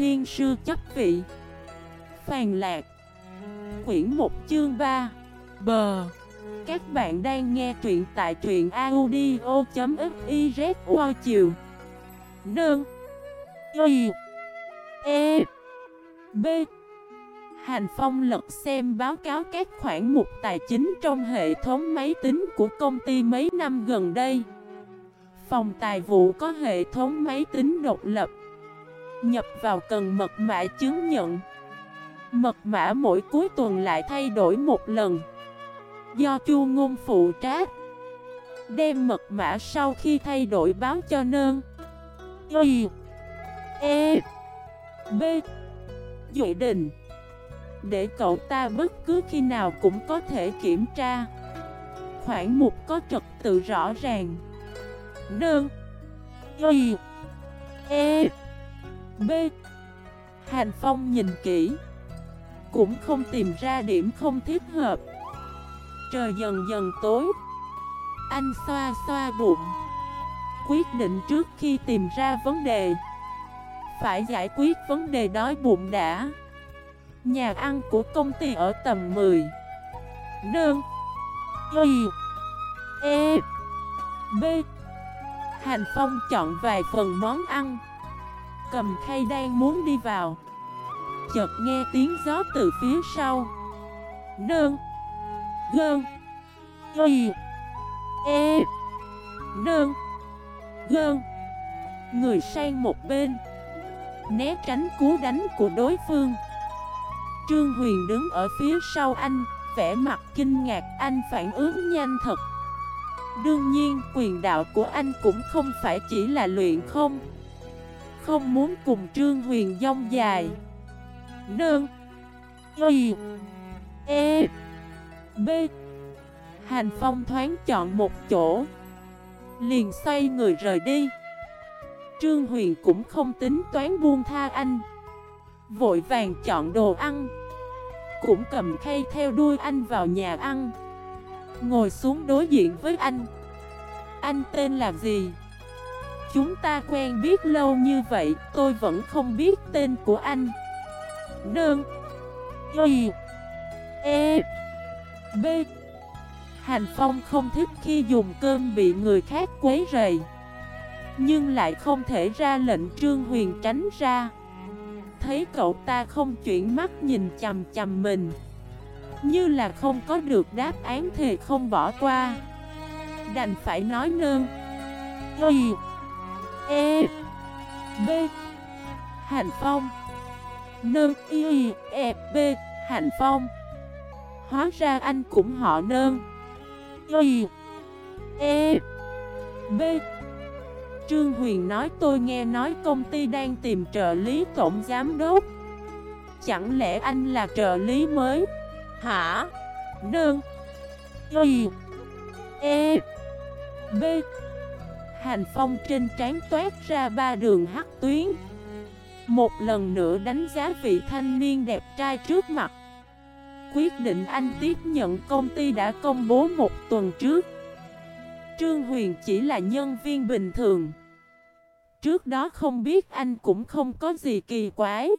thiên sư chấp vị. Phàn lạc. Quyển 1 chương 3 Bờ. Các bạn đang nghe truyện tại truyện audio.xyz qua chiều. Nương Y. E. B. Hành Phong lật xem báo cáo các khoản mục tài chính trong hệ thống máy tính của công ty mấy năm gần đây. Phòng tài vụ có hệ thống máy tính độc lập. Nhập vào cần mật mã chứng nhận. Mật mã mỗi cuối tuần lại thay đổi một lần. Do chu ngôn phụ trách. Đem mật mã sau khi thay đổi báo cho nơn. Y E B Duệ Đình để cậu ta bất cứ khi nào cũng có thể kiểm tra khoảng mục có trật tự rõ ràng nương Y E B. Hành Phong nhìn kỹ, Cũng không tìm ra điểm không thiết hợp. Trời dần dần tối, Anh xoa xoa bụng, Quyết định trước khi tìm ra vấn đề. Phải giải quyết vấn đề đói bụng đã. Nhà ăn của công ty ở tầng 10 Đơn. Y. E. B. Hành Phong chọn vài phần món ăn. Cầm khay đang muốn đi vào. Chợt nghe tiếng gió từ phía sau. Nương Gơn. Y E. Nương Gơn. Người sang một bên. Né tránh cú đánh của đối phương. Trương Huyền đứng ở phía sau anh, vẻ mặt kinh ngạc, anh phản ứng nhanh thật. Đương nhiên, quyền đạo của anh cũng không phải chỉ là luyện không. Không muốn cùng Trương Huyền dông dài. Nương. Y. E. B. Hành Phong thoáng chọn một chỗ, Liền xoay người rời đi. Trương Huyền cũng không tính toán buông tha anh, Vội vàng chọn đồ ăn, cũng cầm khay theo đuôi anh vào nhà ăn. Ngồi xuống đối diện với anh. Anh tên là gì? Chúng ta quen biết lâu như vậy, Tôi vẫn không biết tên của anh. Đơn. Y. E. B. Hành Phong không thích khi dùng cơm bị người khác quấy rầy, Nhưng lại không thể ra lệnh Trương Huyền tránh ra. Thấy cậu ta không chuyển mắt nhìn chầm chầm mình, Như là không có được đáp án thì không bỏ qua. Đành phải nói nơn. Y. E B Hành Phong. Nơn Y E B Hành Phong. Hóa ra anh cũng họ nơn Y E B. Trương Huyền nói, tôi nghe nói công ty đang tìm trợ lý tổng giám đốc. Chẳng lẽ anh là trợ lý mới? Hả? Nơn Y E B. Hành phong trên trán toát ra ba đường hắc tuyến. Một lần nữa đánh giá vị thanh niên đẹp trai trước mặt. Quyết định anh tiếp nhận công ty đã công bố một tuần trước. Trương Huyền chỉ là nhân viên bình thường. Trước đó không biết anh cũng không có gì kỳ quái.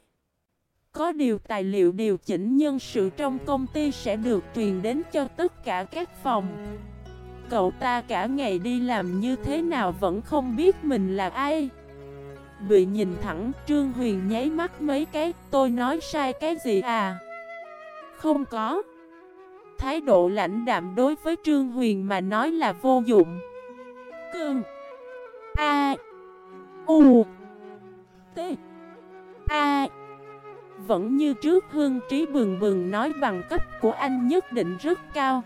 Có điều tài liệu điều chỉnh nhân sự trong công ty sẽ được truyền đến cho tất cả các phòng. Cậu ta cả ngày đi làm như thế nào vẫn không biết mình là ai. Bị nhìn thẳng, Trương Huyền nháy mắt mấy cái, Tôi nói sai cái gì à? Không có. Thái độ lãnh đạm đối với Trương Huyền mà nói là vô dụng. Cương A U T A. Vẫn như trước, hương trí bừng bừng nói bằng cấp của anh nhất định rất cao.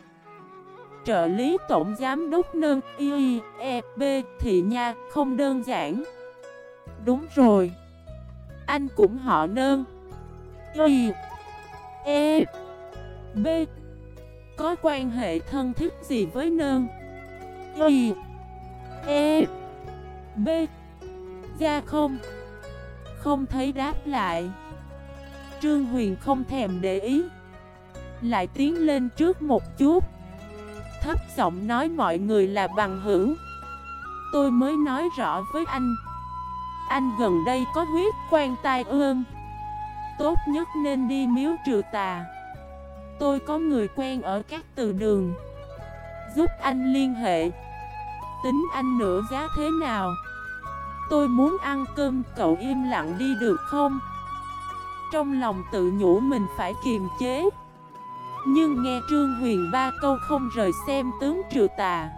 Trợ lý tổng giám đốc nâng Y E B thì nha, không đơn giản. Đúng rồi. Anh cũng họ nâng. Y E B. Có quan hệ thân thiết gì với nâng? Y E B. Ra không. Không thấy đáp lại. Trương Huyền không thèm để ý. Lại tiến lên trước một chút. Thấp giọng nói mọi người là bằng hữu. Tôi mới nói rõ với anh. Anh gần đây có huyết quan tai ương. Tốt nhất nên đi miếu trừ tà. Tôi có người quen ở các từ đường. Giúp anh liên hệ. Tính anh nửa giá thế nào? Tôi muốn ăn cơm, cậu im lặng đi được không? Trong lòng tự nhủ mình phải kiềm chế. Nhưng nghe Trương Huyền ba câu không rời xem tướng trừ tà.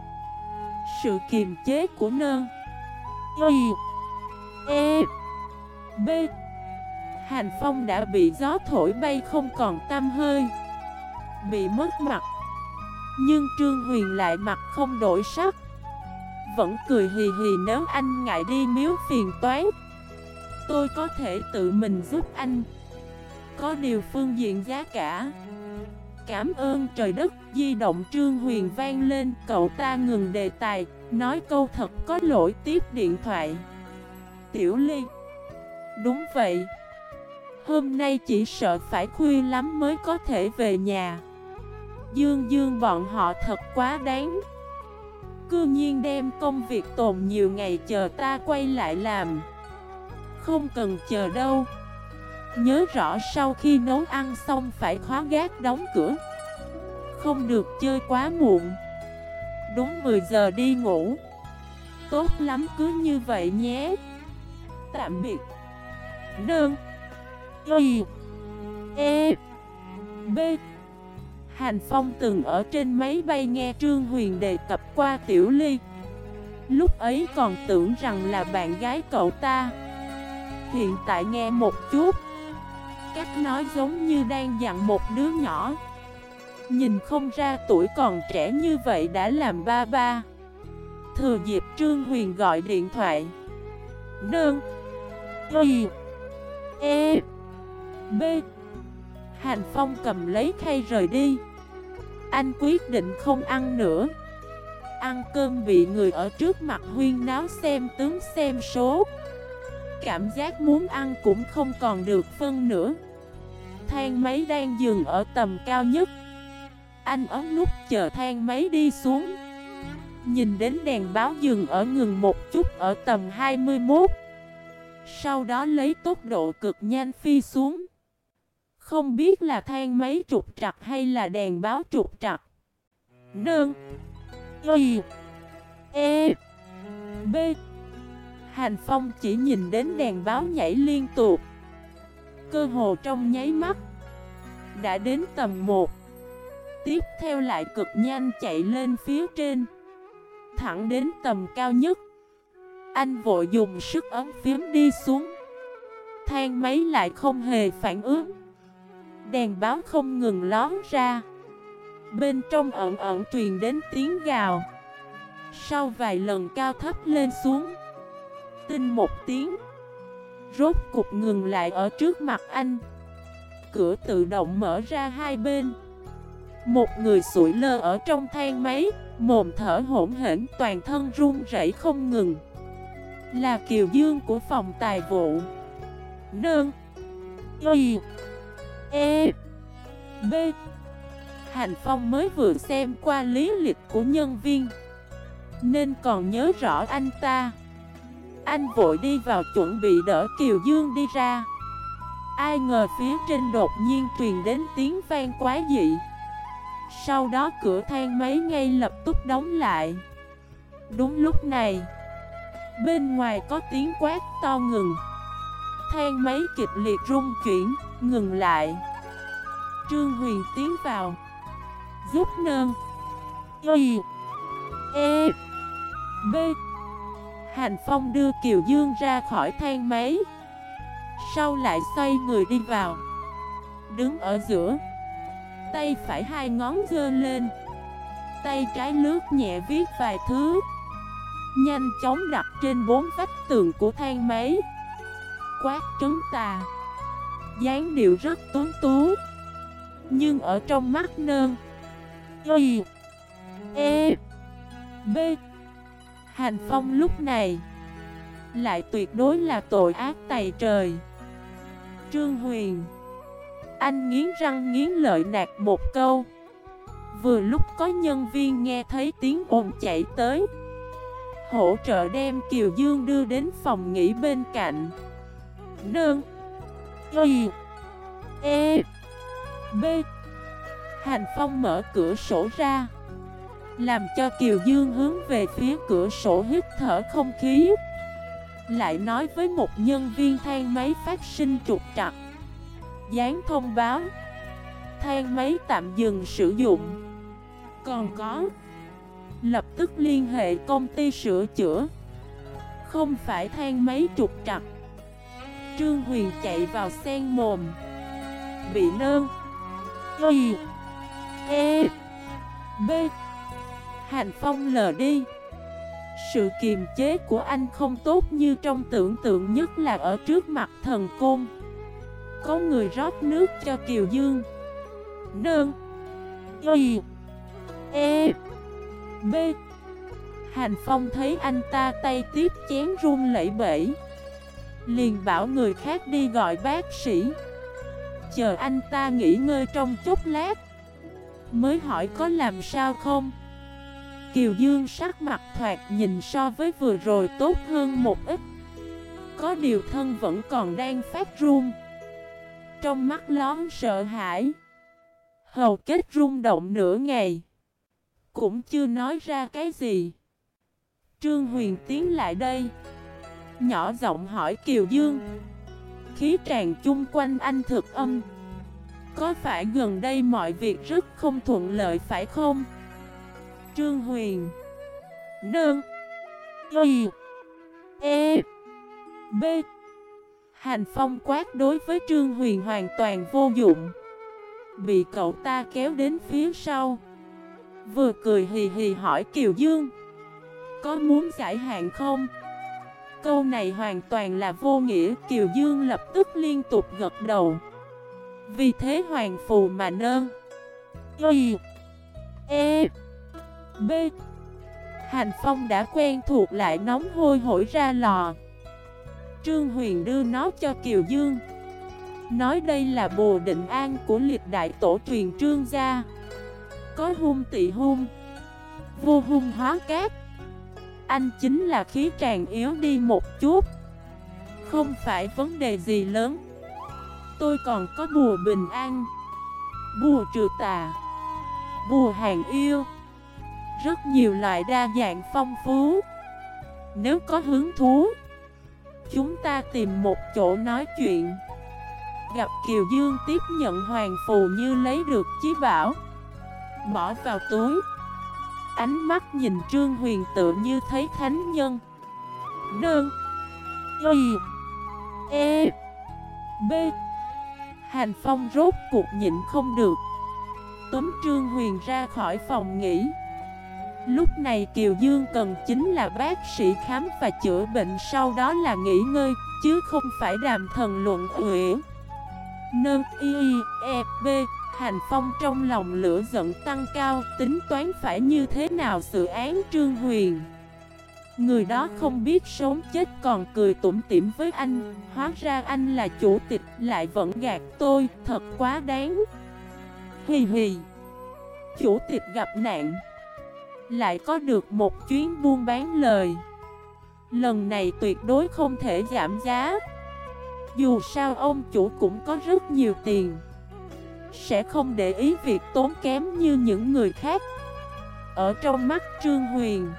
Sự kiềm chế của nơn Y. E. B. Hành Phong đã bị gió thổi bay không còn tâm hơi. Bị mất mặt. Nhưng Trương Huyền lại mặt không đổi sắc. Vẫn cười hì hì nếu anh ngại đi miếu phiền toái. Tôi có thể tự mình giúp anh. Có điều phương diện giá cả. Cảm ơn trời đất. Di động Trương Huyền vang lên, Cậu ta ngừng đề tài, Nói câu thật có lỗi, tiếp điện thoại. Tiểu Ly. Đúng vậy. Hôm nay chỉ sợ phải khuya lắm mới có thể về nhà. Dương Dương, bọn họ thật quá đáng. Cư nhiên đem công việc tồn nhiều ngày chờ ta quay lại làm. Không cần chờ đâu. Nhớ rõ sau khi nấu ăn xong phải khóa gác đóng cửa. Không được chơi quá muộn. Đúng 10 giờ đi ngủ. Tốt lắm, cứ như vậy nhé. Tạm biệt. Đơn. Y. E. B. Hành Phong từng ở trên máy bay nghe Trương Huyền đề cập qua Tiểu Ly. Lúc ấy còn tưởng rằng là bạn gái cậu ta. Hiện tại nghe một chút. Cách nói giống như đang dặn một đứa nhỏ. Nhìn không ra tuổi còn trẻ như vậy đã làm ba ba. Thừa dịp Trương Huyền gọi điện thoại. Đơn. Y. E. B. Hành Phong cầm lấy khay rời đi. Anh quyết định không ăn nữa. Ăn cơm bị người ở trước mặt huyên náo xem tướng xem số. Cảm giác muốn ăn cũng không còn được phân nữa. Thang máy đang dừng ở tầm cao nhất. Anh ấn nút chờ thang máy đi xuống. Nhìn đến đèn báo dừng ở ngừng một chút ở tầm 21 Sau đó lấy tốc độ cực nhanh phi xuống. Không biết là thang máy trục trặc hay là đèn báo trục trặc. Nương, Y. E. B. Hành Phong chỉ nhìn đến đèn báo nhảy liên tục. Cơ hồ trong nháy mắt, Đã đến tầm 1 Tiếp theo lại cực nhanh chạy lên phía trên, Thẳng đến tầm cao nhất. Anh vội dùng sức ấn phím đi xuống. Thang máy lại không hề phản ứng. Đèn báo không ngừng lón ra. Bên trong ẩn ẩn truyền đến tiếng gào. Sau vài lần cao thấp lên xuống tin một tiếng Rốt cục ngừng lại ở trước mặt anh. Cửa tự động mở ra hai bên. Một người sủi lơ ở trong thang máy, Mồm thở hỗn hển, toàn thân run rẩy không ngừng. Là Kiều Dương của phòng tài vụ. Nương Y. E. B. Hành Phong mới vừa xem qua lý lịch của nhân viên. Nên còn nhớ rõ anh ta. Anh vội đi vào chuẩn bị đỡ Kiều Dương đi ra. Ai ngờ phía trên đột nhiên truyền đến tiếng vang quá dị. Sau đó cửa thang máy ngay lập tức đóng lại. Đúng lúc này, Bên ngoài có tiếng quát to ngừng. Thang máy kịch liệt rung chuyển, Ngừng lại. Trương Huyền tiến vào. Giúp nơn Y. E. B. Hành Phong đưa Kiều Dương ra khỏi thang máy. Sau lại xoay người đi vào. Đứng ở giữa. Tay phải hai ngón dơ lên. Tay trái lướt nhẹ viết vài thứ. Nhanh chóng đặt trên bốn vách tường của thang máy. Quát trấn tà. Dáng điệu rất tuấn tú. Nhưng ở trong mắt nơn. Y. E. B. Hành Phong lúc này Lại tuyệt đối là tội ác tày trời. Trương Huyền, Anh nghiến răng nghiến lợi nạt một câu. Vừa lúc có nhân viên nghe thấy tiếng ồn chạy tới, Hỗ trợ đem Kiều Dương đưa đến phòng nghỉ bên cạnh. Nương, Y E B. Hành Phong mở cửa sổ ra. Làm cho Kiều Dương hướng về phía cửa sổ hít thở không khí. Lại nói với một nhân viên thang máy phát sinh trục trặc. Dán thông báo. Thang máy tạm dừng sử dụng. Còn có. Lập tức liên hệ công ty sửa chữa. Không phải thang máy trục trặc. Trương Huyền chạy vào sen mồm. Bị nơn. Y. E. B. Hành Phong lờ đi. Sự kiềm chế của anh không tốt như trong tưởng tượng nhất là ở trước mặt thần côn. Có người rót nước cho Kiều Dương. Nương. Y. E. B. Hành Phong thấy anh ta tay tiếp chén run lẩy bẩy. Liền bảo người khác đi gọi bác sĩ. Chờ anh ta nghỉ ngơi trong chút lát. Mới hỏi có làm sao không? Kiều Dương sắc mặt thoạt nhìn so với vừa rồi tốt hơn một ít. Có điều thân vẫn còn đang phát run. Trong mắt lón sợ hãi. Hầu kết rung động nửa ngày. Cũng chưa nói ra cái gì. Trương Huyền tiến lại đây. Nhỏ giọng hỏi Kiều Dương. Khí tràn chung quanh anh thực âm. Có phải gần đây mọi việc rất không thuận lợi phải không? Trương Huyền. Nương. Y. E. B. Hành phong quát đối với Trương Huyền hoàn toàn vô dụng. Bị cậu ta kéo đến phía sau. Vừa cười hì hì hỏi Kiều Dương. Có muốn giải hạn không? Câu này hoàn toàn là vô nghĩa. Kiều Dương lập tức liên tục gật đầu. Vì thế hoàng phù mà nơn Y. E. B. Hành Phong đã quen thuộc lại nóng hôi hổi ra lò. Trương Huyền đưa nó cho Kiều Dương. Nói đây là bồ định an của liệt đại tổ truyền trương gia. Có hung tị hung, Vô hung hóa cát. Anh chính là khí tràn yếu đi một chút. Không phải vấn đề gì lớn. Tôi còn có bùa bình an, Bùa trừ tà, Bùa hàng yêu. Rất nhiều loại đa dạng phong phú. Nếu có hứng thú, Chúng ta tìm một chỗ nói chuyện. Gặp Kiều Dương tiếp nhận hoàng phù như lấy được chí bảo. Bỏ vào túi. Ánh mắt nhìn Trương Huyền tự như thấy thánh nhân. Đơn Y. E. B. Hành Phong rốt cuộc nhịn không được. Tống Trương Huyền ra khỏi phòng nghỉ. Lúc này Kiều Dương cần chính là bác sĩ khám và chữa bệnh, Sau đó là nghỉ ngơi, Chứ không phải đàm thần luận uyển Nâng y e b, Hành Phong trong lòng lửa giận tăng cao, Tính toán phải như thế nào xử án Trương Huyền. Người đó không biết sống chết còn cười tủm tỉm với anh, Hóa ra anh là chủ tịch, lại vẫn gạt tôi, Thật quá đáng. Hì hì. Chủ tịch gặp nạn. Lại có được một chuyến buôn bán lời. Lần này tuyệt đối không thể giảm giá. Dù sao ông chủ cũng có rất nhiều tiền. Sẽ không để ý việc tốn kém như những người khác. Ở trong mắt Trương Huyền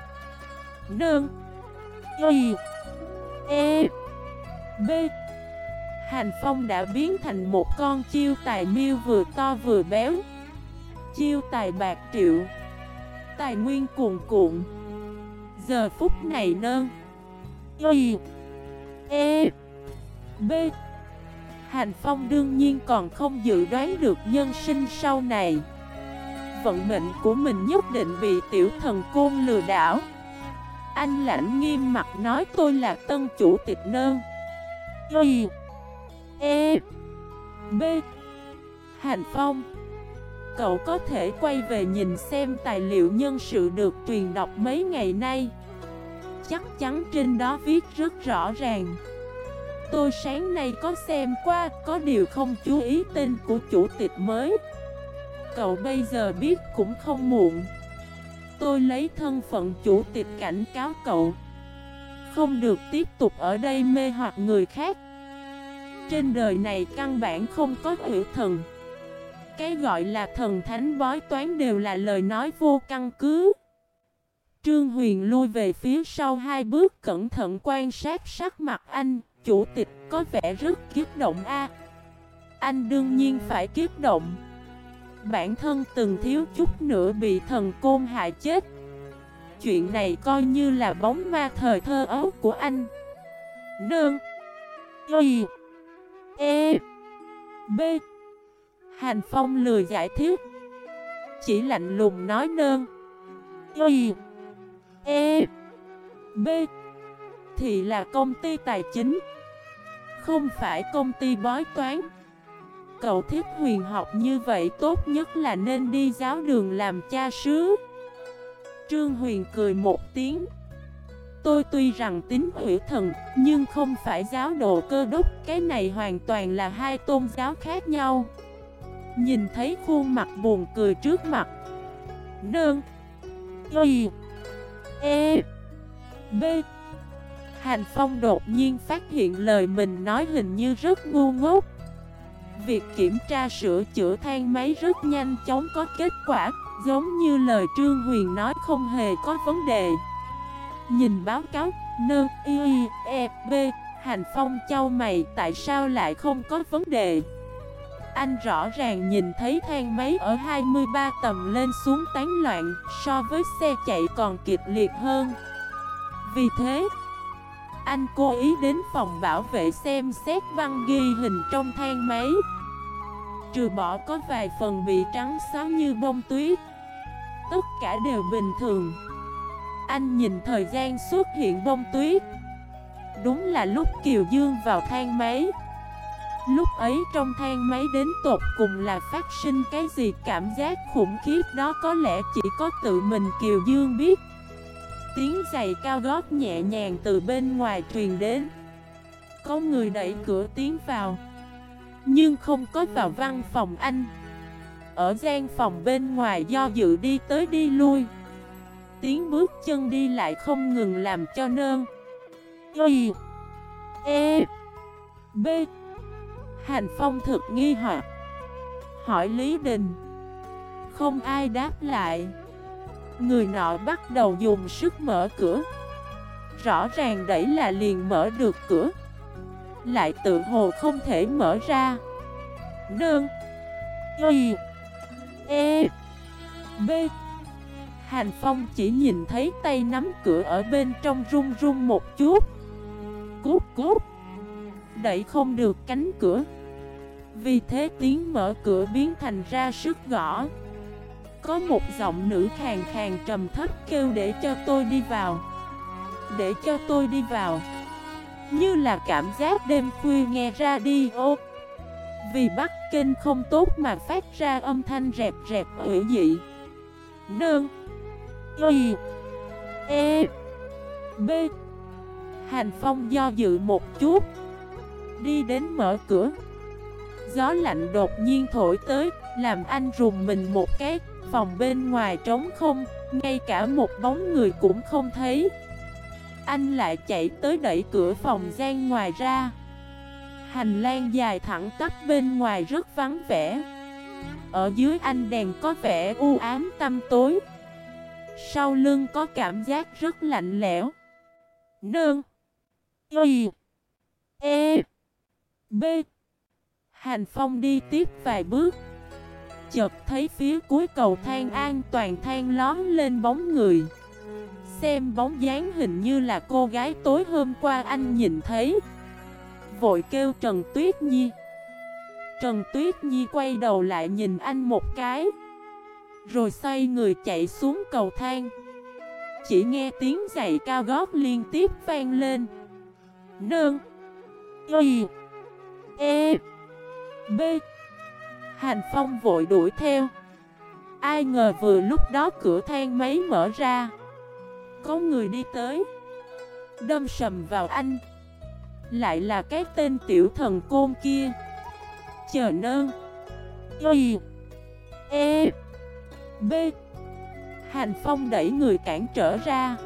Nương Y E B, Hành Phong đã biến thành một con chiêu tài miêu vừa to vừa béo. Chiêu tài bạc triệu. Tài nguyên cuồn cuộn. Giờ phút này nơ Y. E. B. Hành Phong đương nhiên còn không dự đoán được nhân sinh sau này. Vận mệnh của mình nhất định bị tiểu thần côn lừa đảo. Anh lãnh nghiêm mặt nói tôi là tân chủ tịch nơ Y. E. B. Hành Phong. Cậu có thể quay về nhìn xem tài liệu nhân sự được truyền đọc mấy ngày nay. Chắc chắn trên đó viết rất rõ ràng. Tôi sáng nay có xem qua, có điều không chú ý tên của chủ tịch mới. Cậu bây giờ biết cũng không muộn. Tôi lấy thân phận chủ tịch cảnh cáo cậu. Không được tiếp tục ở đây mê hoặc người khác. Trên đời này căn bản không có hữu thần. Cái gọi là thần thánh bói toán đều là lời nói vô căn cứ. Trương Huyền lui về phía sau hai bước, cẩn thận quan sát sắc mặt anh. Chủ tịch, có vẻ rất kiếp động a. Anh đương nhiên phải kiếp động. Bản thân từng thiếu chút nữa bị thần côn hại chết. Chuyện này coi như là bóng ma thời thơ ấu của anh. Nương. Y. E. B. Hành Phong lười giải thích. Chỉ lạnh lùng nói nương Y E B. Thì là công ty tài chính. Không phải công ty bói toán. Cậu thích huyền học như vậy tốt nhất là nên đi giáo đường làm cha sứ. Trương Huyền cười một tiếng. Tôi tuy rằng tính hủy thần, Nhưng không phải giáo đồ cơ đốc. Cái này hoàn toàn là hai tôn giáo khác nhau. Nhìn thấy khuôn mặt buồn cười trước mặt. Nương. Y. E. B. Hành Phong đột nhiên phát hiện lời mình nói hình như rất ngu ngốc. Việc kiểm tra sửa chữa thang máy rất nhanh chóng có kết quả, Giống như lời Trương Huyền nói không hề có vấn đề. Nhìn báo cáo Nơ y e b, Hành Phong châu mày, tại sao lại không có vấn đề? Anh rõ ràng nhìn thấy thang máy ở 23 tầng lên xuống tán loạn, So với xe chạy còn kịch liệt hơn. Vì thế, Anh cố ý đến phòng bảo vệ xem xét băng ghi hình trong thang máy. Trừ bỏ có vài phần bị trắng xóa như bông tuyết, Tất cả đều bình thường. Anh nhìn thời gian xuất hiện bông tuyết. Đúng là lúc Kiều Dương vào thang máy. Lúc ấy trong thang máy đến tột cùng là phát sinh cái gì? Cảm giác khủng khiếp đó có lẽ chỉ có tự mình Kiều Dương biết. Tiếng giày cao gót nhẹ nhàng từ bên ngoài truyền đến. Có người đẩy cửa tiến vào. Nhưng không có vào văn phòng anh. Ở gian phòng bên ngoài do dự đi tới đi lui. Tiếng bước chân đi lại không ngừng làm cho nơn. Y E B Hành Phong thực nghi hoặc. Hỏi Lý Đình. Không ai đáp lại. Người nọ bắt đầu dùng sức mở cửa. Rõ ràng đẩy là liền mở được cửa. Lại tự hồ không thể mở ra. Nương. Y. E. B. Hành Phong chỉ nhìn thấy tay nắm cửa ở bên trong run run một chút. Cút cút. Đẩy không được cánh cửa. Vì thế tiếng mở cửa biến thành ra sức gõ. Có một giọng nữ khàn khàn trầm thấp kêu để cho tôi đi vào, Để cho tôi đi vào. Như là cảm giác đêm khuya nghe radio Vì bắt kênh không tốt mà phát ra âm thanh rẹp rẹp ủy dị. Nương Y E B. Hành Phong do dự một chút, Đi đến mở cửa. Gió lạnh đột nhiên thổi tới, Làm anh rùng mình một cái, Phòng bên ngoài trống không, Ngay cả một bóng người cũng không thấy. Anh lại chạy tới đẩy cửa phòng gian ngoài ra. Hành lang dài thẳng tắp bên ngoài rất vắng vẻ. Ở dưới anh đèn có vẻ u ám tăm tối. Sau lưng có cảm giác rất lạnh lẽo. Nương. Y. E. B. Hành Phong đi tiếp vài bước. Chợt thấy phía cuối cầu thang an toàn thang lón lên bóng người. Xem bóng dáng hình như là cô gái tối hôm qua anh nhìn thấy. Vội kêu Trần Tuyết Nhi. Trần Tuyết Nhi quay đầu lại nhìn anh một cái. Rồi xoay người chạy xuống cầu thang. Chỉ nghe tiếng giày cao gót liên tiếp vang lên. Nương. Y. E. B. Hành Phong vội đuổi theo. Ai ngờ vừa lúc đó cửa thang máy mở ra. Có người đi tới. Đâm sầm vào anh. Lại là cái tên tiểu thần côn kia. Chờ nơn Y. E. B. Hành Phong đẩy người cản trở ra.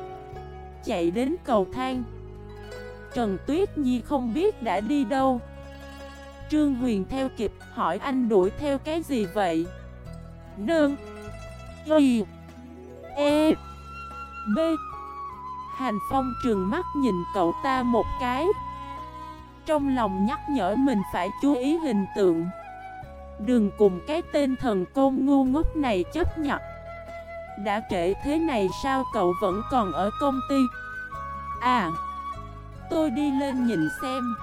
Chạy đến cầu thang. Trần Tuyết Nhi không biết đã đi đâu. Trương Huyền theo kịp, hỏi anh đuổi theo cái gì vậy? Nương. Y. E. B. Hành Phong trường mắt nhìn cậu ta một cái. Trong lòng nhắc nhở mình phải chú ý hình tượng. Đừng cùng cái tên thần côn ngu ngốc này chấp nhận. Đã trễ thế này sao cậu vẫn còn ở công ty? À Tôi đi lên nhìn xem.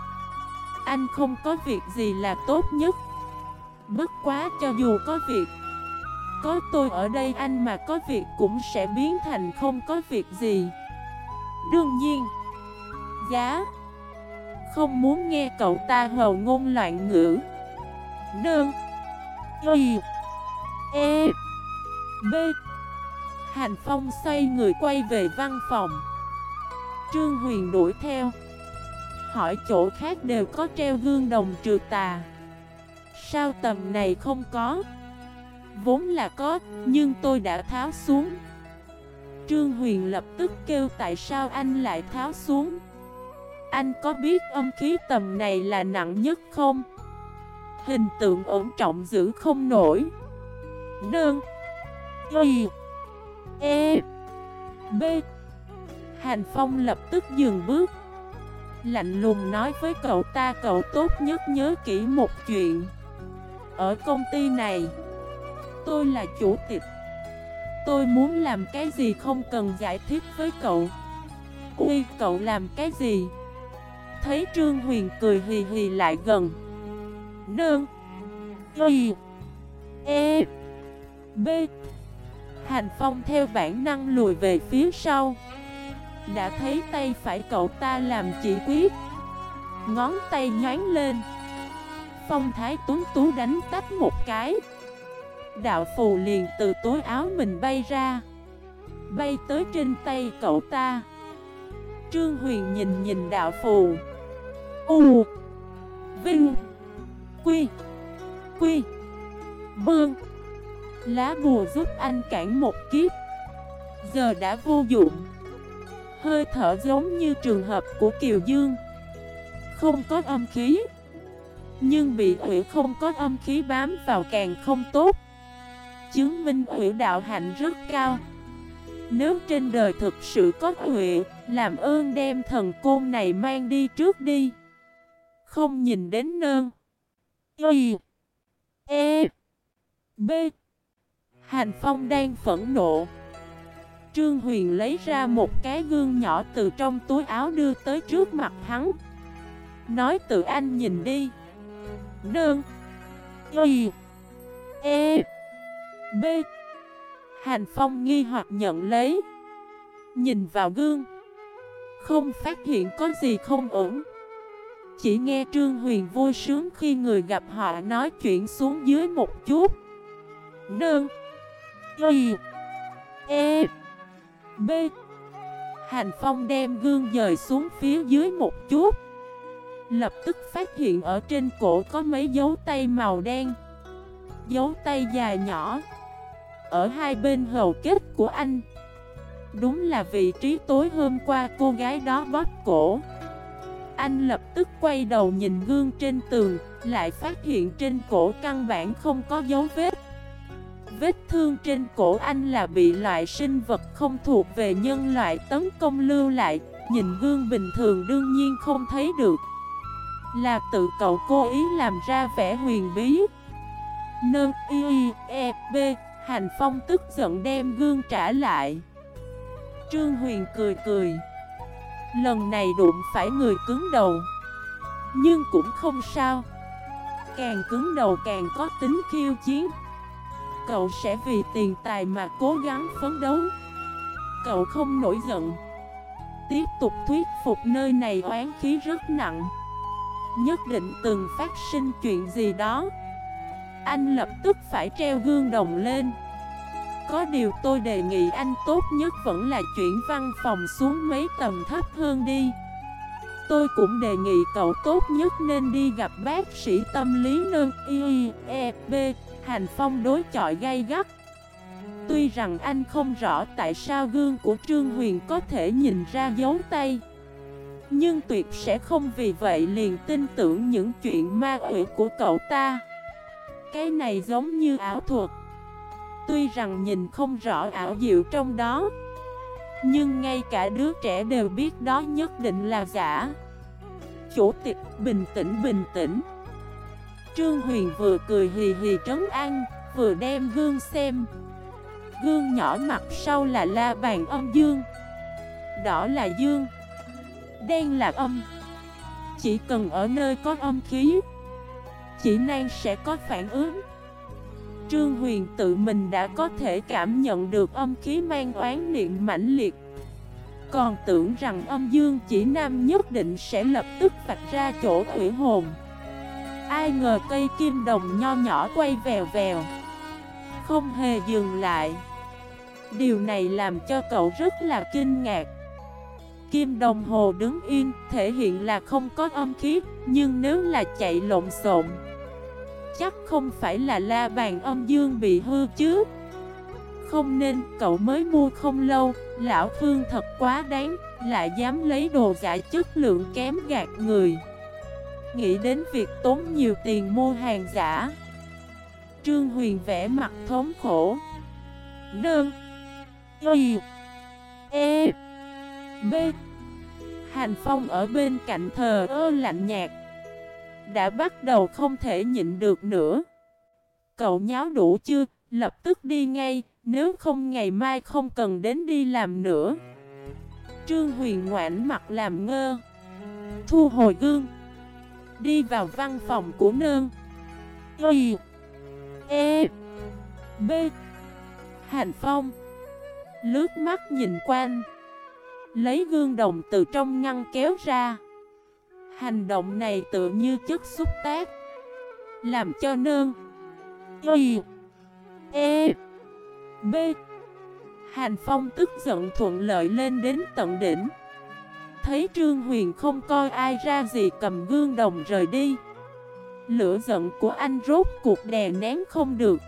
Anh không có việc gì là tốt nhất. Bất quá cho dù có việc, Có tôi ở đây anh mà có việc cũng sẽ biến thành không có việc gì. Đương nhiên, Giá, Không muốn nghe cậu ta hầu ngôn loạn ngữ. Đơn, Y E B. Hành Phong xoay người quay về văn phòng. Trương Huyền đuổi theo. Hỏi chỗ khác đều có treo gương đồng trừ tà. Sao tầm này không có? Vốn là có, Nhưng tôi đã tháo xuống. Trương Huyền lập tức kêu tại sao anh lại tháo xuống? Anh có biết âm khí tầm này là nặng nhất không? Hình tượng ổn trọng giữ không nổi. Đơn. Y. E. B. Hành Phong lập tức dừng bước. Lạnh lùng nói với cậu ta, cậu tốt nhất nhớ kỹ một chuyện. Ở công ty này, Tôi là chủ tịch. Tôi muốn làm cái gì không cần giải thích với cậu. Ui cậu làm cái gì? Thấy Trương Huyền cười hì hì lại gần. Đơn Y E B. Hành Phong theo bản năng lùi về phía sau. Đã thấy tay phải cậu ta làm chỉ quyết Ngón tay nhón lên. Phong thái tuấn tú đánh tách một cái. Đạo phù liền từ tối áo mình bay ra. Bay tới trên tay cậu ta. Trương Huyền nhìn nhìn đạo phù. U, Vinh, Quy Quy Bương Lá bùa giúp anh cản một kiếp. Giờ đã vô dụng. Hơi thở giống như trường hợp của Kiều Dương. Không có âm khí. Nhưng bị hủy không có âm khí bám vào càng không tốt. Chứng minh hủy đạo hạnh rất cao. Nếu trên đời thực sự có huệ Làm ơn đem thần côn này mang đi trước đi. Không nhìn đến nơn. Y. E. B. Hành Phong đang phẫn nộ. Trương Huyền lấy ra một cái gương nhỏ từ trong túi áo đưa tới trước mặt hắn. Nói, tự anh nhìn đi. Đơn Y. E. B. Hành Phong nghi hoặc nhận lấy. Nhìn vào gương. Không phát hiện có gì không ổn. Chỉ nghe Trương Huyền vui sướng khi người gặp họ nói chuyện xuống dưới một chút. Đơn Y. E. B. Hành Phong đem gương dời xuống phía dưới một chút. Lập tức phát hiện ở trên cổ có mấy dấu tay màu đen. Dấu tay dài nhỏ. Ở hai bên hầu kết của anh. Đúng là vị trí tối hôm qua cô gái đó bóp cổ. Anh lập tức quay đầu nhìn gương trên tường, Lại phát hiện trên cổ căn bản không có dấu vết. Vết thương trên cổ anh là bị loại sinh vật không thuộc về nhân loại tấn công lưu lại. Nhìn gương bình thường đương nhiên không thấy được. Là tự cậu cố ý làm ra vẻ huyền bí. Nơ y e b, Hành Phong tức giận đem gương trả lại. Trương Huyền cười cười. Lần này đụng phải người cứng đầu. Nhưng cũng không sao. Càng cứng đầu càng có tính khiêu chiến. Cậu sẽ vì tiền tài mà cố gắng phấn đấu. Cậu không nổi giận. Tiếp tục thuyết phục nơi này oán khí rất nặng. Nhất định từng phát sinh chuyện gì đó. Anh lập tức phải treo gương đồng lên. Có điều tôi đề nghị anh tốt nhất vẫn là chuyển văn phòng xuống mấy tầng thấp hơn đi. Tôi cũng đề nghị cậu tốt nhất nên đi gặp bác sĩ tâm lý nâng ieb. Hành Phong đối chọi gay gắt. Tuy rằng anh không rõ tại sao gương của Trương Huyền có thể nhìn ra dấu tay, Nhưng tuyệt sẽ không vì vậy liền tin tưởng những chuyện ma quỷ của cậu ta. Cái này giống như ảo thuật. Tuy rằng nhìn không rõ ảo diệu trong đó, Nhưng ngay cả đứa trẻ đều biết đó nhất định là giả. Chủ tịch, bình tĩnh bình tĩnh. Trương Huyền vừa cười hì hì trấn an, Vừa đem gương xem. Gương nhỏ mặt sau là la bàn âm dương. Đỏ là dương. Đen là âm. Chỉ cần ở nơi có âm khí, Chỉ nan sẽ có phản ứng. Trương Huyền tự mình đã có thể cảm nhận được âm khí mang oán niệm mãnh liệt. Còn tưởng rằng âm dương chỉ nam nhất định sẽ lập tức vạch ra chỗ thủy hồn. Ai ngờ cây kim đồng nho nhỏ quay vèo vèo. Không hề dừng lại. Điều này làm cho cậu rất là kinh ngạc. Kim đồng hồ đứng yên, thể hiện là không có âm khí, Nhưng nếu là chạy lộn xộn, Chắc không phải là la bàn âm dương bị hư chứ. Không nên, cậu mới mua không lâu, Lão Phương thật quá đáng, Lại dám lấy đồ giả chất lượng kém gạt người. Nghĩ đến việc tốn nhiều tiền mua hàng giả. Trương Huyền vẽ mặt thống khổ. Đơn Y. E. B. Hành Phong ở bên cạnh thờ ơ lạnh nhạt. Đã bắt đầu không thể nhịn được nữa. Cậu nháo đủ chưa? Lập tức đi ngay, Nếu không ngày mai không cần đến đi làm nữa. Trương Huyền ngoãn mặt làm ngơ. Thu hồi gương. Đi vào văn phòng của nương. Y E B. Hành Phong. Lướt mắt nhìn quanh. Lấy gương đồng từ trong ngăn kéo ra. Hành động này tự như chất xúc tác. Làm cho nương, Y E B. Hành Phong tức giận thuận lợi lên đến tận đỉnh. Thấy Trương Huyền không coi ai ra gì cầm gương đồng rời đi. Lửa giận của anh rốt cuộc đè nén không được.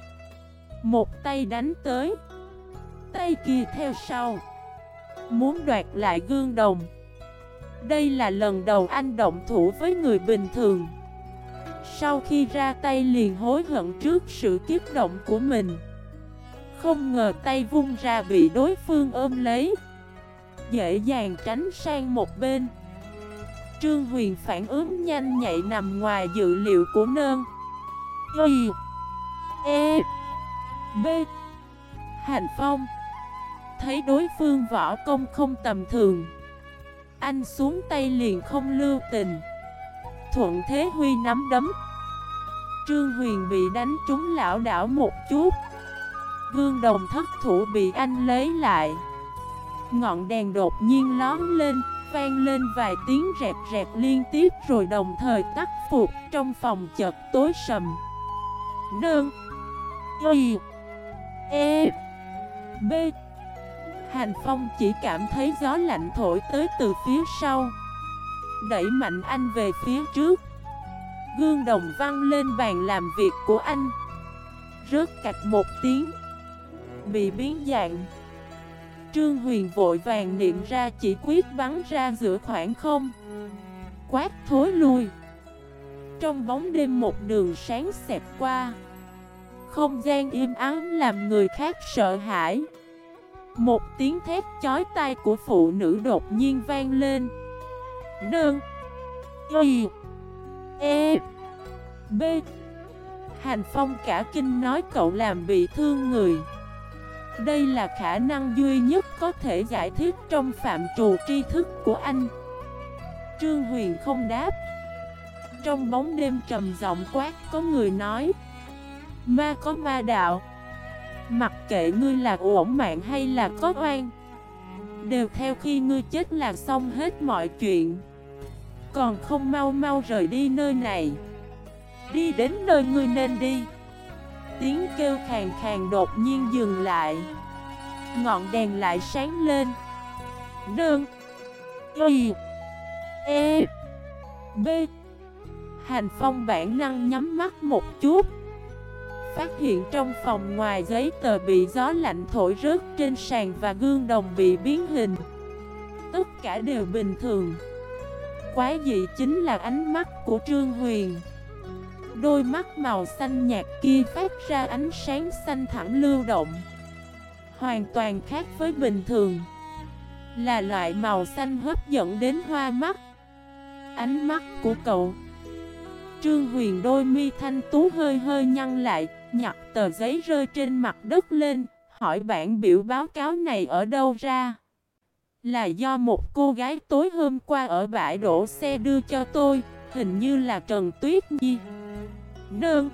Một tay đánh tới. Tay kia theo sau. Muốn đoạt lại gương đồng. Đây là lần đầu anh động thủ với người bình thường. Sau khi ra tay liền hối hận trước sự kiếp động của mình. Không ngờ tay vung ra bị đối phương ôm lấy. Dễ dàng tránh sang một bên. Trương Huyền phản ứng nhanh nhạy nằm ngoài dự liệu của nơn. Y E B. Hành Phong. Thấy đối phương võ công không tầm thường. Anh xuống tay liền không lưu tình. Thuận Thế Huy nắm đấm. Trương Huyền bị đánh trúng lão đảo một chút. Gương đồng thất thủ bị anh lấy lại. Ngọn đèn đột nhiên lón lên, Vang lên vài tiếng rẹt rẹt liên tiếp Rồi đồng thời tắt phục Trong phòng chợt tối sầm. Nương, Y E B. Hành Phong chỉ cảm thấy gió lạnh thổi tới từ phía sau, Đẩy mạnh anh về phía trước. Gương đồng văng lên bàn làm việc của anh, Rớt cạch một tiếng, Bị biến dạng. Trương Huyền vội vàng niệm ra chỉ quyết bắn ra giữa khoảng không. Quát thối lui. Trong bóng đêm một đường sáng xẹp qua. Không gian im ắng làm người khác sợ hãi. Một tiếng thét chói tai của phụ nữ đột nhiên vang lên. Đơn Y. E. B. Hành Phong cả kinh nói cậu làm bị thương người. Đây là khả năng duy nhất có thể giải thích trong phạm trù tri thức của anh. Trương Huyền không đáp. Trong bóng đêm trầm giọng quát, có người nói, Ma có ma đạo. Mặc kệ ngươi là ổn mạng hay là có oan, Đều theo khi ngươi chết là xong hết mọi chuyện. Còn không mau mau rời đi nơi này. Đi đến nơi ngươi nên đi. Tiếng kêu khàn khàn đột nhiên dừng lại. Ngọn đèn lại sáng lên. Đơn, Y E B. Hành phong bản năng nhắm mắt một chút. Phát hiện trong phòng ngoài giấy tờ bị gió lạnh thổi rớt trên sàn và gương đồng bị biến hình. Tất cả đều bình thường. Quái dị chính là ánh mắt của Trương Huyền. Đôi mắt màu xanh nhạt kia phát ra ánh sáng xanh thẳng lưu động. Hoàn toàn khác với bình thường. Là loại màu xanh hấp dẫn đến hoa mắt. Ánh mắt của cậu. Trương Huyền đôi mi thanh tú hơi hơi nhăn lại, Nhặt tờ giấy rơi trên mặt đất lên, Hỏi bản biểu báo cáo này ở đâu ra? Là do một cô gái tối hôm qua ở bãi đổ xe đưa cho tôi, Hình như là Trần Tuyết Nhi. Nương.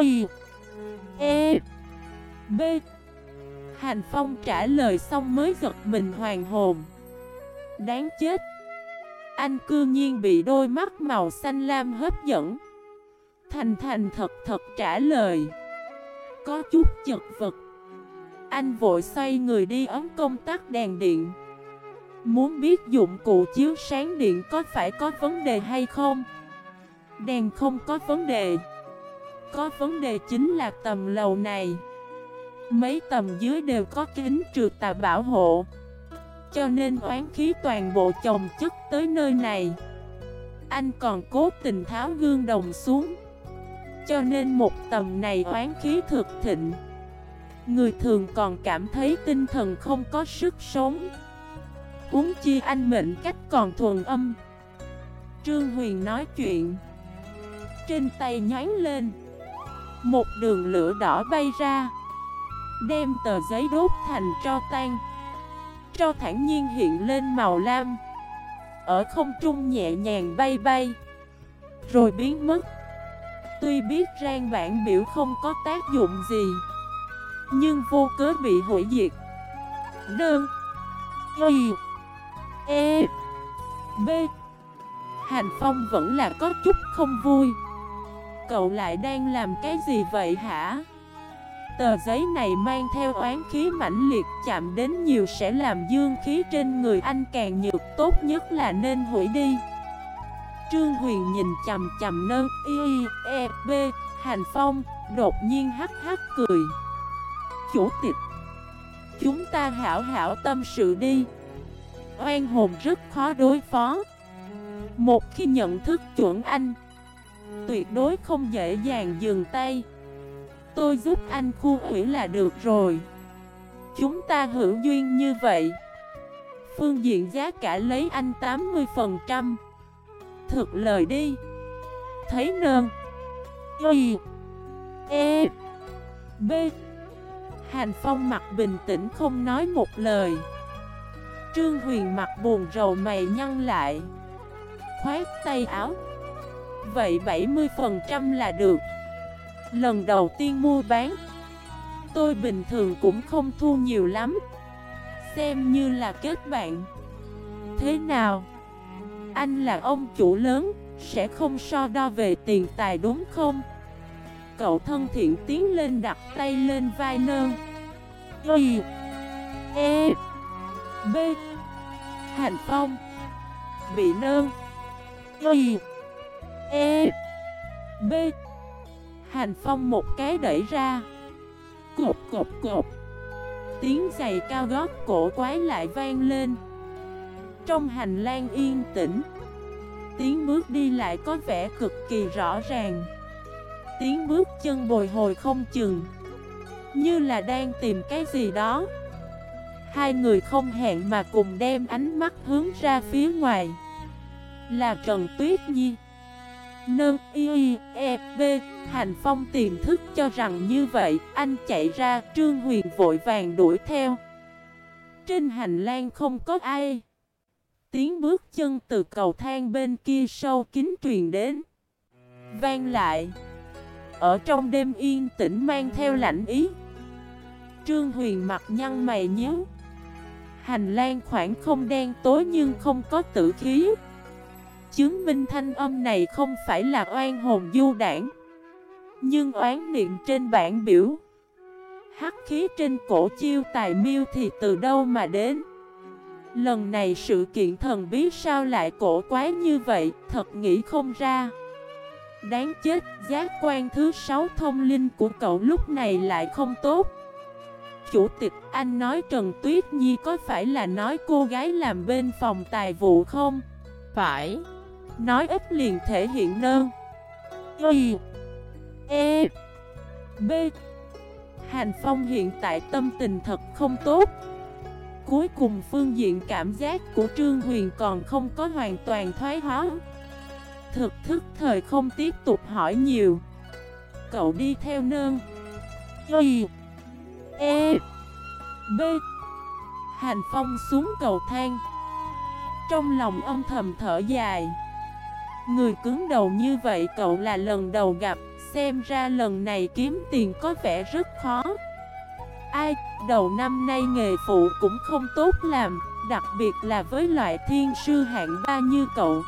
Y. E. B. Hành Phong trả lời xong mới giật mình hoàng hồn. Đáng chết. Anh cư nhiên bị đôi mắt màu xanh lam hấp dẫn. Thành thành thật thật trả lời. Có chút chật vật. Anh vội xoay người đi ấn công tắc đèn điện. Muốn biết dụng cụ chiếu sáng điện có phải có vấn đề hay không? Đèn không có vấn đề. Có vấn đề chính là tầm lầu này. Mấy tầm dưới đều có kính trừ tà bảo hộ. Cho nên oán khí toàn bộ chồng chất tới nơi này. Anh còn cố tình tháo gương đồng xuống. Cho nên một tầm này oán khí thực thịnh. Người thường còn cảm thấy tinh thần không có sức sống. Uống chi anh mệnh cách còn thuần âm. Trương Huyền nói chuyện. Trên tay nhánh lên. Một đường lửa đỏ bay ra, Đem tờ giấy đốt thành tro tan. Tro thản nhiên hiện lên màu lam, Ở không trung nhẹ nhàng bay bay. Rồi biến mất. Tuy biết rang bản biểu không có tác dụng gì, Nhưng vô cớ bị hủy diệt. Đơn. Y. E. B. Hành Phong vẫn là có chút không vui. Cậu lại đang làm cái gì vậy hả? Tờ giấy này mang theo oán khí mãnh liệt, chạm đến nhiều sẽ làm dương khí trên người anh càng nhược, tốt nhất là nên hủy đi. Trương Huyền nhìn chầm chầm nơ, y e b Hành Phong, đột nhiên hắc hắc cười. Chủ tịch, Chúng ta hảo hảo tâm sự đi. Oan hồn rất khó đối phó. Một khi nhận thức chuẩn anh Tuyệt đối không dễ dàng dừng tay. Tôi giúp anh khu ủy là được rồi. Chúng ta hữu duyên như vậy. Phương diện giá cả lấy anh 80% Thực lời đi. Thấy nơn. Y. E. B. Hàn Phong mặt bình tĩnh không nói một lời. Trương Huyền mặt buồn rầu mày nhăn lại. Khoát tay áo. Vậy 70% là được. Lần đầu tiên mua bán, Tôi bình thường cũng không thu nhiều lắm. Xem như là kết bạn. Thế nào? Anh là ông chủ lớn, Sẽ không so đo về tiền tài đúng không? Cậu thân thiện tiến lên đặt tay lên vai nơn. Y E B. Hành Phong. Bị nơn. Y. E B. Hành Phong một cái đẩy ra. Cột cột cột. Tiếng giày cao gót cổ quái lại vang lên. Trong hành lang yên tĩnh, Tiếng bước đi lại có vẻ cực kỳ rõ ràng. Tiếng bước chân bồi hồi không chừng, Như là đang tìm cái gì đó. Hai người không hẹn mà cùng đem ánh mắt hướng ra phía ngoài. Là Trần Tuyết Nhi. Nơ y e b Hành Phong tiềm thức cho rằng như vậy, Anh chạy ra, Trương Huyền vội vàng đuổi theo. Trên hành lang không có ai. Tiếng bước chân từ cầu thang bên kia sâu kín truyền đến. Vang lại. Ở trong đêm yên tĩnh mang theo lạnh ý. Trương Huyền mặt nhăn mày nhớ Hành lang khoảng không đen tối nhưng không có tử khí. Chứng minh thanh âm này không phải là oan hồn du đảng. Nhưng oán niệm trên bản biểu. Hắc khí trên cổ chiêu tài miêu thì từ đâu mà đến? Lần này sự kiện thần bí sao lại cổ quái như vậy? Thật nghĩ không ra. Đáng chết, giác quan thứ sáu thông linh của cậu lúc này lại không tốt. Chủ tịch, anh nói Trần Tuyết Nhi có phải là nói cô gái làm bên phòng tài vụ không? Phải. Nói ít liền thể hiện nơn. Y E B. Hành Phong hiện tại tâm tình thật không tốt. Cuối cùng phương diện cảm giác của Trương Huyền còn không có hoàn toàn thoái hóa. Thực thức thời không tiếp tục hỏi nhiều. Cậu đi theo nơn. Y E B. Hành Phong xuống cầu thang. Trong lòng âm thầm thở dài. Người cứng đầu như vậy cậu là lần đầu gặp. Xem ra lần này kiếm tiền có vẻ rất khó. Ai, đầu năm nay nghề phụ cũng không tốt làm Đặc biệt là với loại thiên sư hạng ba như cậu.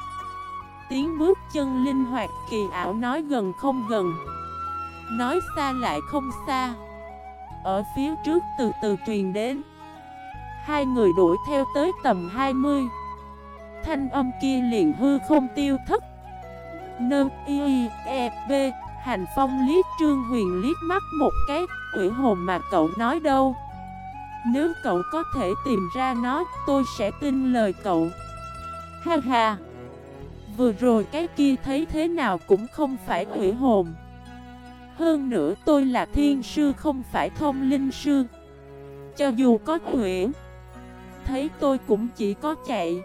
Tiếng bước chân linh hoạt kỳ ảo nói gần không gần. Nói xa lại không xa. Ở phía trước từ từ truyền đến. Hai người đuổi theo tới tầm 20 Thanh âm kia liền hư không tiêu thất. Nơ, y e b, Hành phong liếc Trương Huyền liếc mắt một cái, quỷ hồn mà cậu nói đâu? Nếu cậu có thể tìm ra nó, Tôi sẽ tin lời cậu. Ha ha. Vừa rồi cái kia thấy thế nào cũng không phải quỷ hồn. Hơn nữa tôi là thiên sư không phải thông linh sư. Cho dù có quỷ, Thấy tôi cũng chỉ có chạy.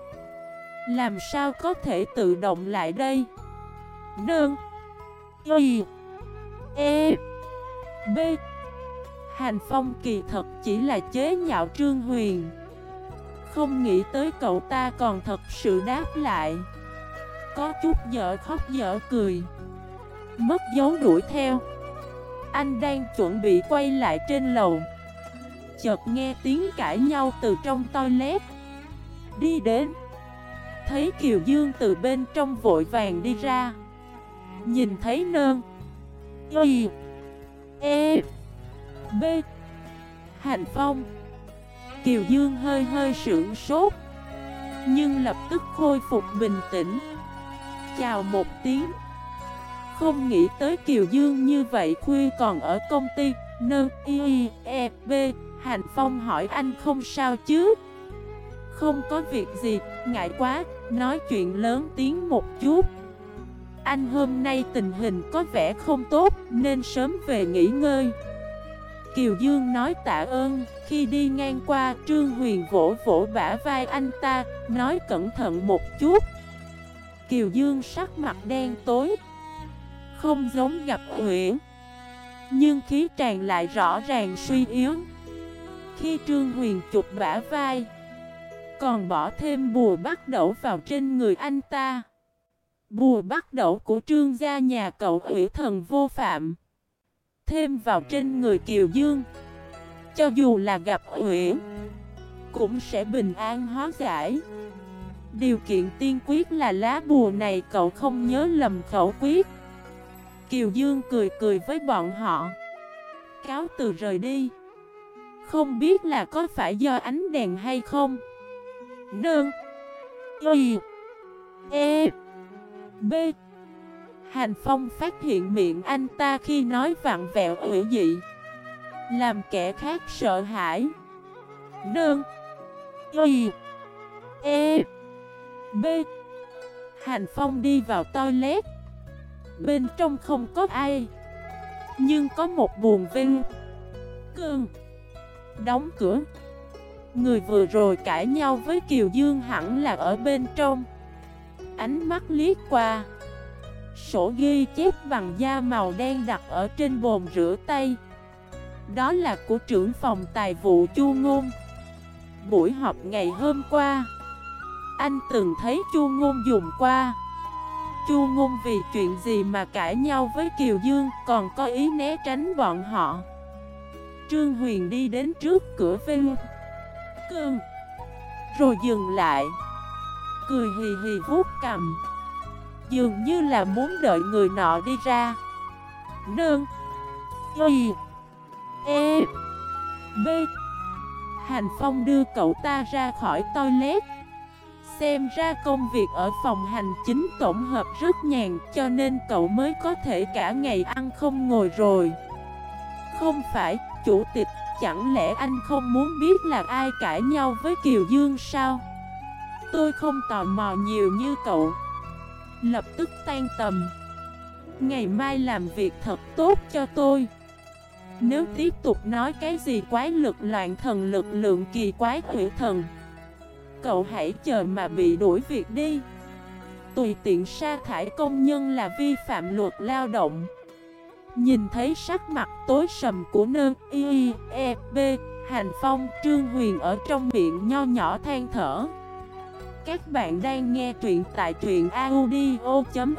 Làm sao có thể tự động lại đây? Nương. Y. E. B. Hành Phong kỳ thật chỉ là chế nhạo Trương Huyền. Không nghĩ tới cậu ta còn thật sự đáp lại. Có chút dở khóc dở cười. Mất dấu đuổi theo. Anh đang chuẩn bị quay lại trên lầu. Chợt nghe tiếng cãi nhau từ trong toilet. Đi đến. Thấy Kiều Dương từ bên trong vội vàng đi ra. Nhìn thấy nơn. Y. E. B. Hành Phong. Kiều Dương hơi hơi sưởng sốt Nhưng lập tức khôi phục bình tĩnh. Chào một tiếng. Không nghĩ tới Kiều Dương như vậy khuya còn ở công ty. Nơ Y E B. Hành Phong hỏi anh không sao chứ? Không có việc gì, ngại quá. Nói chuyện lớn tiếng một chút. Anh hôm nay tình hình có vẻ không tốt, nên sớm về nghỉ ngơi. Kiều Dương nói tạ ơn, Khi đi ngang qua, Trương Huyền vỗ vỗ bả vai anh ta, Nói cẩn thận một chút. Kiều Dương sắc mặt đen tối. Không giống gặp Uyển, Nhưng khí tràn lại rõ ràng suy yếu. Khi Trương Huyền chụp bả vai còn bỏ thêm bùa bắt đẩu vào trên người anh ta. Bùa bắt đẩu của trương gia nhà cậu ủy thần vô phạm. Thêm vào trên người Kiều Dương. Cho dù là gặp ủy, Cũng sẽ bình an hóa giải. Điều kiện tiên quyết là lá bùa này cậu không nhớ lầm khẩu quyết. Kiều Dương cười cười với bọn họ. Cáo từ rời đi. Không biết là có phải do ánh đèn hay không. Nương. Y. E. B. Hành Phong phát hiện miệng anh ta khi nói vặn vẹo ủy dị, Làm kẻ khác sợ hãi. Đơn Y. E. B. Hành Phong đi vào toilet. Bên trong không có ai, Nhưng có một buồn vinh. Cương. Đóng cửa. Người vừa rồi cãi nhau với Kiều Dương hẳn là ở bên trong. Ánh mắt liếc qua. Sổ ghi chép bằng da màu đen đặt ở trên bồn rửa tay. Đó là của trưởng phòng tài vụ Chu Ngôn. Buổi họp ngày hôm qua, Anh từng thấy Chu Ngôn dùng qua. Chu Ngôn vì chuyện gì mà cãi nhau với Kiều Dương Còn có ý né tránh bọn họ? Trương Huyền đi đến trước cửa Vinh cơm. Rồi dừng lại. Cười hì hì vuốt cầm Dường như là muốn đợi người nọ đi ra. Nương. Y. E. B. Hành Phong đưa cậu ta ra khỏi toilet. Xem ra công việc ở phòng hành chính tổng hợp rất nhàn cho nên cậu mới có thể cả ngày ăn không ngồi rồi. Không phải, chủ tịch, chẳng lẽ anh không muốn biết là ai cãi nhau với Kiều Dương sao? Tôi không tò mò nhiều như cậu. Lập tức tan tầm. Ngày mai làm việc thật tốt cho tôi. Nếu tiếp tục nói cái gì quái lực loạn thần lực lượng kỳ quái hủy thần, Cậu hãy chờ mà bị đuổi việc đi. Tùy tiện sa thải công nhân là vi phạm luật lao động. Nhìn thấy sắc mặt tối sầm của nơ y e b, Hành Phong, Trương Huyền ở trong miệng nho nhỏ than thở. Các bạn đang nghe truyện tại truyện audio.fif